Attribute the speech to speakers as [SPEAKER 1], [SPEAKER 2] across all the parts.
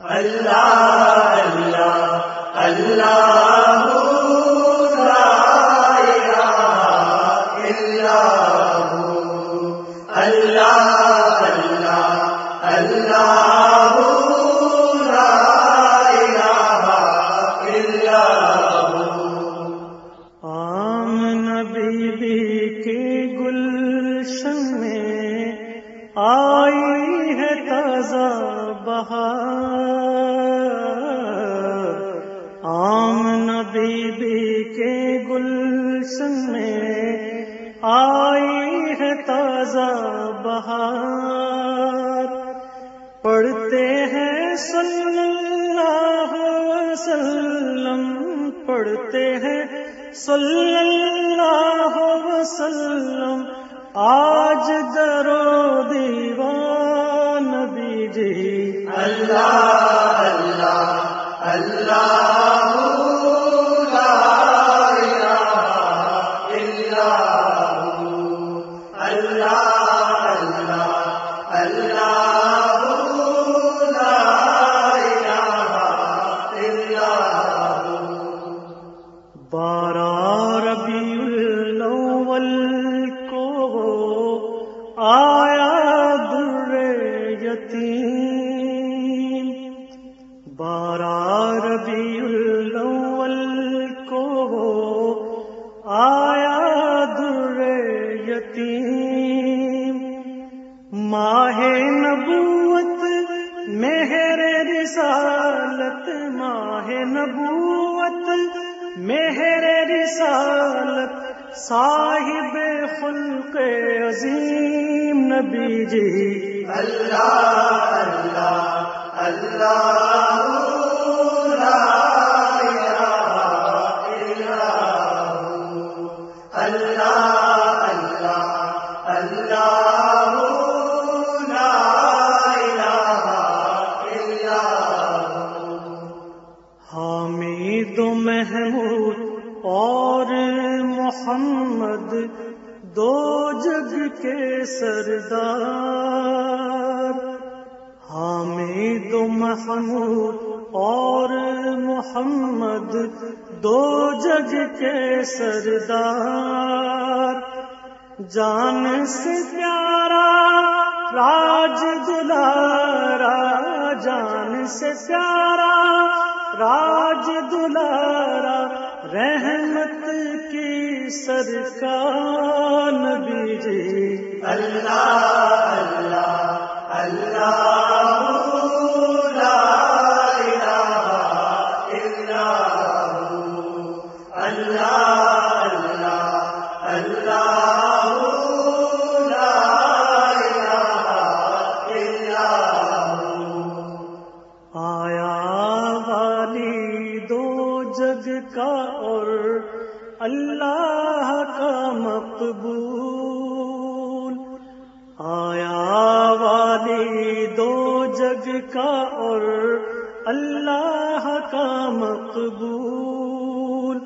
[SPEAKER 1] اللہ اللہ اللہ اللہ اللہ اللہ
[SPEAKER 2] میں آئی ہے تازہ بہار۔ پڑھتے ہیں صلی اللہ وسلم، پڑھتے ہیں صلی اللہ وسلم۔ آج درو دیوان بیجی
[SPEAKER 1] اللہ اللہ اللہ۔
[SPEAKER 2] کو آیا در یتیم۔ بارہ ربیع الاول کو آیا در یتیم۔ ماہ نبوت، مہر رسالت۔ ماہ نبوت، مہر رسالت۔ صاحب خلق عظیم نبی جی۔
[SPEAKER 1] اللہ اللہ اللہ لا اللہ اللہ اللہ لا الہ الا
[SPEAKER 2] حامد محمود اور محمد، دو جگ کے سردار۔ حامد و محمود اور محمد، دو جگ کے سردار۔ جان سے پیارا، راج دلارا۔ جان سے پیارا، راج دلارا۔ رحمت کی سرکار نبی جی۔
[SPEAKER 1] اللہ اللہ اللہ۔ اللہ
[SPEAKER 2] کا مقبول۔ آیا والی دو جگ کا اور اللہ کا مقبول۔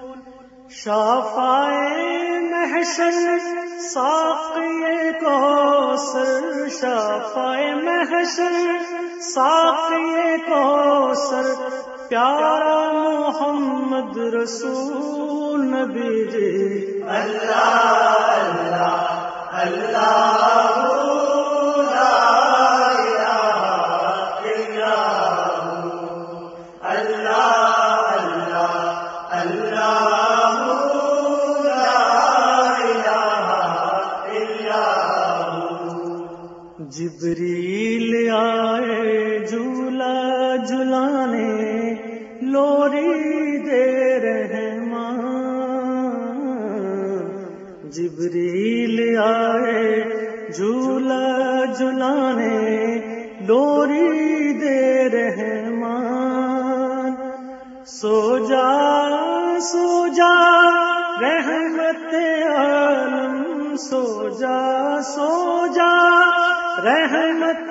[SPEAKER 2] شافائے محشر، ساقی کوثر۔ شافائے محشر، ساقی کوثر۔ پیارا محمد رسول نبی جی۔
[SPEAKER 1] اللہ اللہ اللہ اللہ اللہ اللہ
[SPEAKER 2] جبریل آئے جھولا جھلانے لوری دے رحمان۔ جبریل آئے جھولا جھلانے، لوری دے رحمان۔ سو جا سو جا رحمت عالم سو جا سو جا رحمت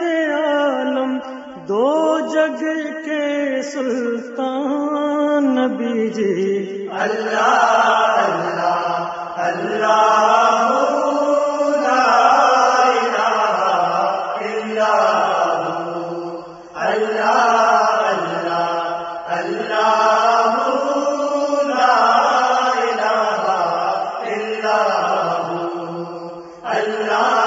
[SPEAKER 2] دو جگ کے سلطان نبی جی
[SPEAKER 1] اللہ اللہ اللہ اللہ
[SPEAKER 2] اللہ اللہ اللہ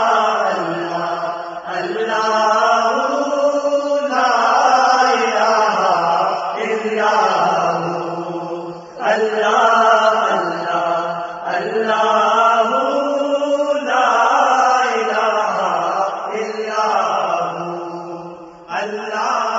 [SPEAKER 2] اللہ